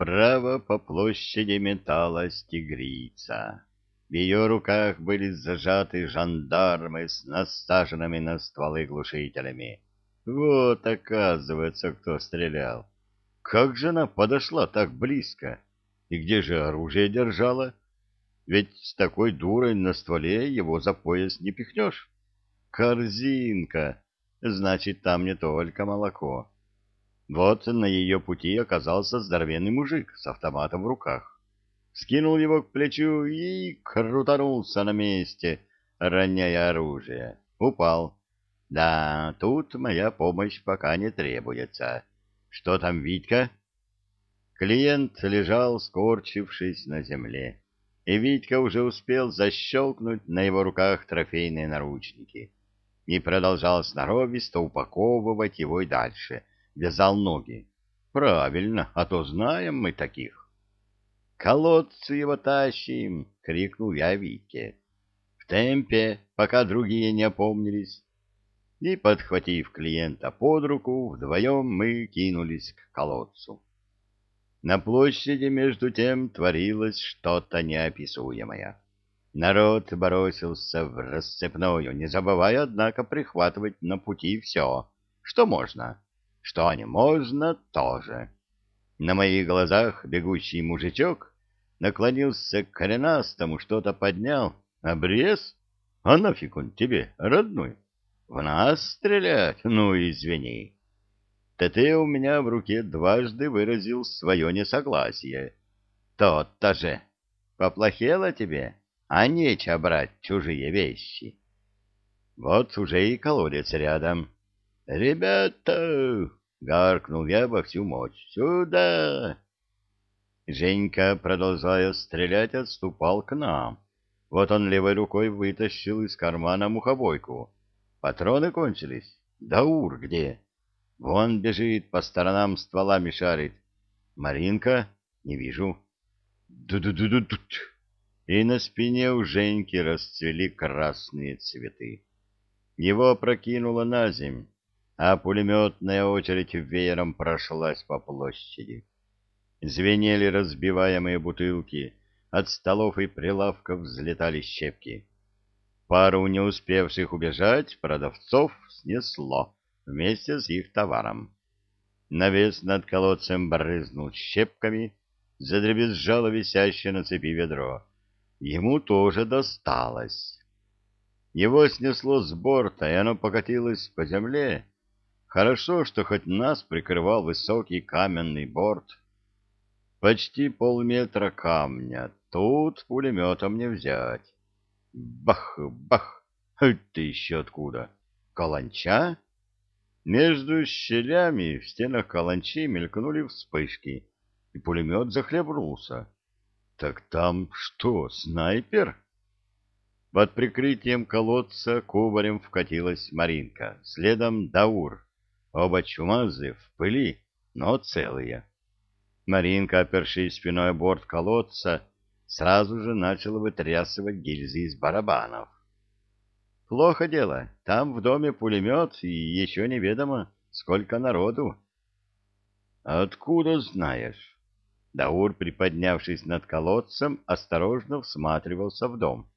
Справа по площади металась тигрица. В ее руках были зажаты жандармы с насаженными на стволы глушителями. Вот, оказывается, кто стрелял. Как же она подошла так близко? И где же оружие держала? Ведь с такой дурой на стволе его за пояс не пихнешь. Корзинка. Значит, там не только молоко. Вот на ее пути оказался здоровенный мужик с автоматом в руках. Скинул его к плечу и крутанулся на месте, роняя оружие. Упал. Да, тут моя помощь пока не требуется. Что там, Витька? Клиент лежал, скорчившись на земле, и Витька уже успел защелкнуть на его руках трофейные наручники и продолжал сноровисто упаковывать его и дальше — вязал ноги. Правильно, а то знаем мы таких. Колодцы его тащим, крикнул я Витьке. В темпе, пока другие не опомнились. И, подхватив клиента под руку, вдвоем мы кинулись к колодцу. На площади, между тем, творилось что-то неописуемое. Народ бросился в расцепную, не забывая, однако, прихватывать на пути все, что можно что не можно тоже. На моих глазах бегущий мужичок наклонился к коренастому, что-то поднял. Обрез? А нафиг он тебе, родной? В нас стрелять? Ну, извини. ТТ у меня в руке дважды выразил свое несогласие. Тот-то же. Поплохело тебе, а нечего брать чужие вещи. Вот уже и колодец рядом. «Ребята!» — гаркнул я во всю мощь. «Сюда!» Женька, продолжая стрелять, отступал к нам. Вот он левой рукой вытащил из кармана мухобойку. Патроны кончились. Даур где? Вон бежит, по сторонам стволами шарит. Маринка? Не вижу. Ду-ду-ду-ду-ду. И на спине у Женьки расцвели красные цветы. Его опрокинуло на земь а пулеметная очередь веером прошлась по площади. Звенели разбиваемые бутылки, от столов и прилавков взлетали щепки. Пару не успевших убежать продавцов снесло вместе с их товаром. Навес над колодцем брызнул щепками, задребезжало висящее на цепи ведро. Ему тоже досталось. Его снесло с борта, и оно покатилось по земле, Хорошо, что хоть нас прикрывал высокий каменный борт. Почти полметра камня. Тут пулеметом не взять. Бах, бах. Ты еще откуда? Каланча? Между щелями в стенах каланчи мелькнули вспышки, и пулемет захлебнулся. Так там что, снайпер? Под прикрытием колодца кубарем вкатилась Маринка, следом Даур. Оба чумазы в пыли, но целые. Маринка, опершись спиной о борт колодца, сразу же начала вытрясывать гильзы из барабанов. Плохо дело. Там в доме пулемет, и еще неведомо, сколько народу. Откуда знаешь? Даур, приподнявшись над колодцем, осторожно всматривался в дом.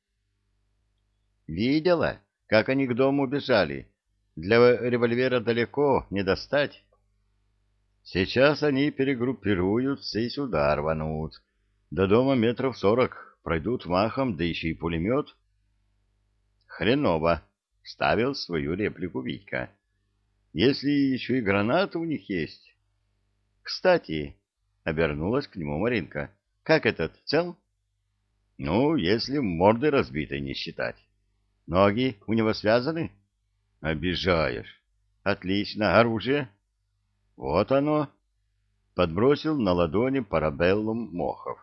Видела, как они к дому бежали, для револьвера далеко не достать. Сейчас они перегруппируются и сюда рванут. До дома метров сорок пройдут махом, да еще и пулемет. Хреново, — ставил свою реплику Витька. Если еще и гранаты у них есть. Кстати, — обернулась к нему Маринка, — как этот, цел? Ну, если морды разбитой не считать. Ноги у него связаны? — Обижаешь. Отлично. Оружие? Вот оно. Подбросил на ладони парабеллум Мохов.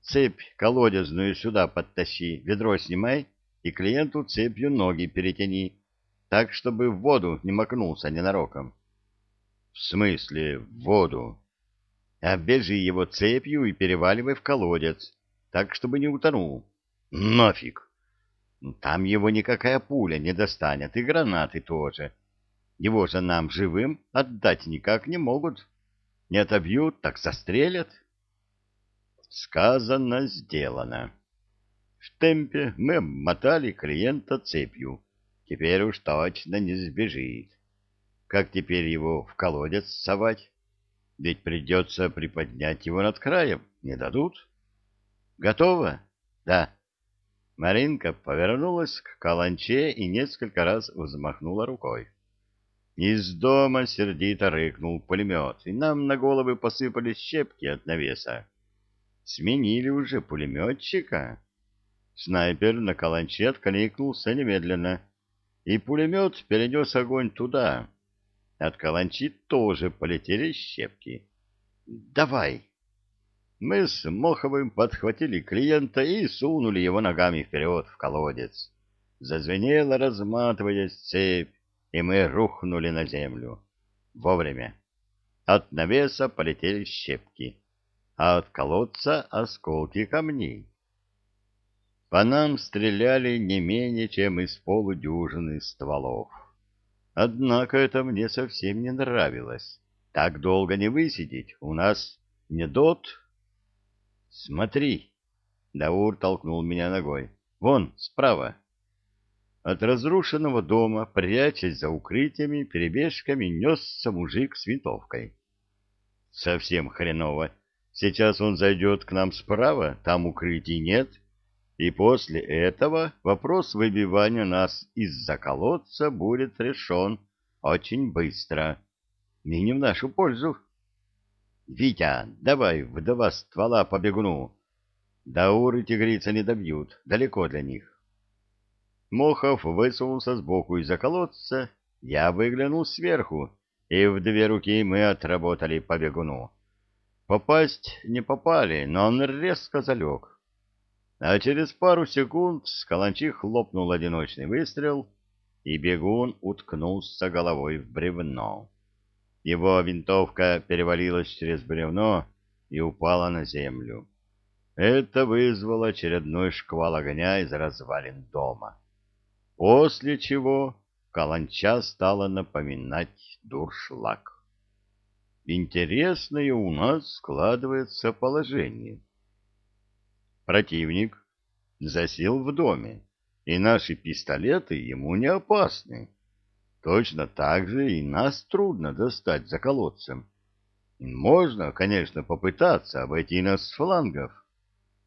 Цепь колодезную сюда подтащи, ведро снимай и клиенту цепью ноги перетяни, так, чтобы в воду не макнулся ненароком. В смысле в воду? Обвяжи его цепью и переваливай в колодец, так, чтобы не утонул. Нафиг! Там его никакая пуля не достанет, и гранаты тоже. Его же нам живым отдать никак не могут. Не отобьют, так застрелят. Сказано, сделано. В темпе мы мотали клиента цепью. Теперь уж точно не сбежит. Как теперь его в колодец совать? Ведь придется приподнять его над краем. Не дадут? Готово? Да. Маринка повернулась к каланче и несколько раз взмахнула рукой. Из дома сердито рыкнул пулемет, и нам на головы посыпались щепки от навеса. Сменили уже пулеметчика. Снайпер на каланче откликнулся немедленно, и пулемет перенес огонь туда. От каланчи тоже полетели щепки. «Давай!» Мы с Моховым подхватили клиента и сунули его ногами вперед в колодец. Зазвенела, разматываясь цепь, и мы рухнули на землю. Вовремя. От навеса полетели щепки, а от колодца осколки камней. По нам стреляли не менее, чем из полудюжины стволов. Однако это мне совсем не нравилось. Так долго не высидеть, у нас не дот «Смотри!» — Даур толкнул меня ногой. «Вон, справа!» От разрушенного дома, прячась за укрытиями, перебежками несся мужик с винтовкой. «Совсем хреново. Сейчас он зайдет к нам справа, там укрытий нет, и после этого вопрос выбивания нас из-за колодца будет решен очень быстро. И не в нашу пользу». Витя, давай в два ствола по бегуну. Дауры тигрица не добьют, далеко для них. Мохов высунулся сбоку из-за колодца, я выглянул сверху, и в две руки мы отработали по бегуну. Попасть не попали, но он резко залег. А через пару секунд с каланчи хлопнул одиночный выстрел, и бегун уткнулся головой в бревно. Его винтовка перевалилась через бревно и упала на землю. Это вызвало очередной шквал огня из развалин дома. После чего каланча стала напоминать дуршлаг. Интересное у нас складывается положение. Противник засел в доме, и наши пистолеты ему не опасны. Точно так же и нас трудно достать за колодцем. Можно, конечно, попытаться обойти нас с флангов,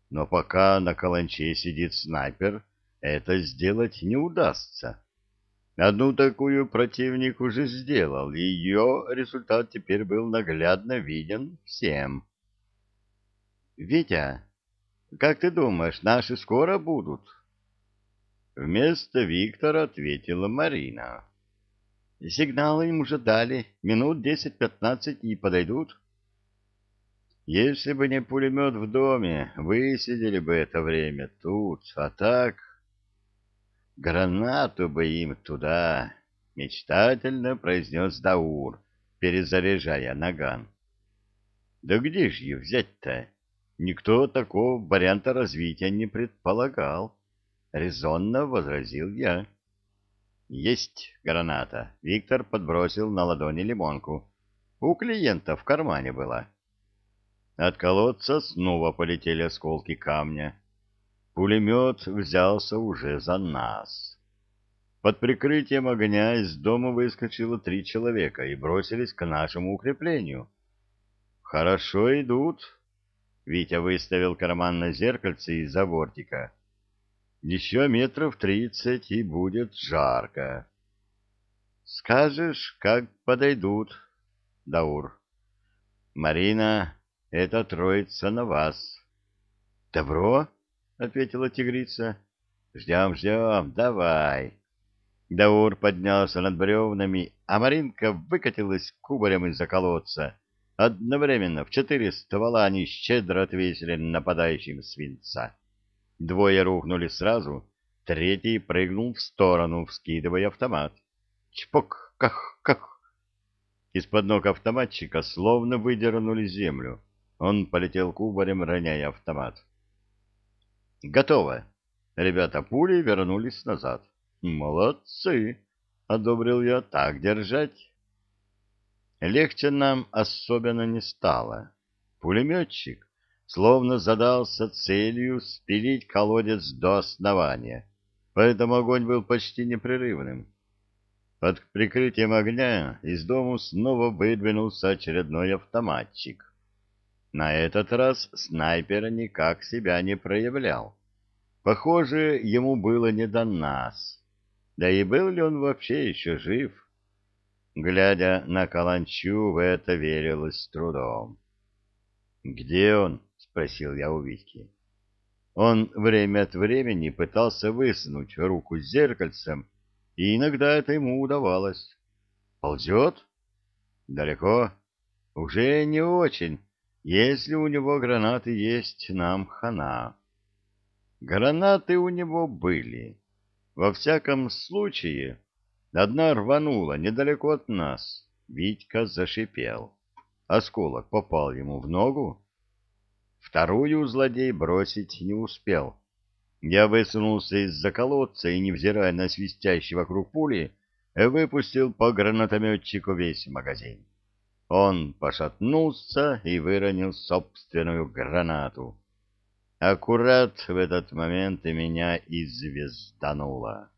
но пока на каланче сидит снайпер, это сделать не удастся. Одну такую противник уже сделал, и ее результат теперь был наглядно виден всем. — Витя, как ты думаешь, наши скоро будут? Вместо Виктора ответила Марина. Сигналы им уже дали, минут десять-пятнадцать и подойдут. Если бы не пулемет в доме, высидели бы это время тут, а так... Гранату бы им туда, — мечтательно произнес Даур, перезаряжая наган. Да где же ее взять-то? Никто такого варианта развития не предполагал, — резонно возразил я. Есть граната. Виктор подбросил на ладони лимонку. У клиента в кармане была. От колодца снова полетели осколки камня. Пулемет взялся уже за нас. Под прикрытием огня из дома выскочило три человека и бросились к нашему укреплению. «Хорошо идут». Витя выставил карман на зеркальце из-за бортика. Еще метров тридцать, и будет жарко. Скажешь, как подойдут, Даур. Марина, это троица на вас. Добро, ответила тигрица. Ждем, ждем, давай. Даур поднялся над бревнами, а Маринка выкатилась кубарем из-за колодца. Одновременно в четыре ствола они щедро отвесили нападающим свинца. Двое рухнули сразу, третий прыгнул в сторону, вскидывая автомат. Чпок, ках, ках. Из-под ног автоматчика словно выдернули землю. Он полетел кубарем, роняя автомат. Готово. Ребята пули вернулись назад. Молодцы, одобрил я, так держать. Легче нам особенно не стало. Пулеметчик словно задался целью спилить колодец до основания, поэтому огонь был почти непрерывным. Под прикрытием огня из дому снова выдвинулся очередной автоматчик. На этот раз снайпер никак себя не проявлял. Похоже, ему было не до нас. Да и был ли он вообще еще жив? Глядя на Каланчу, в это верилось с трудом. «Где он?» — спросил я у Витьки. Он время от времени пытался высунуть руку с зеркальцем, и иногда это ему удавалось. «Ползет?» «Далеко?» «Уже не очень. Если у него гранаты есть, нам хана». Гранаты у него были. Во всяком случае, одна рванула недалеко от нас. Витька зашипел. Осколок попал ему в ногу. Вторую злодей бросить не успел. Я высунулся из-за колодца и, невзирая на свистящий вокруг пули, выпустил по гранатометчику весь магазин. Он пошатнулся и выронил собственную гранату. Аккурат в этот момент и меня и звездануло.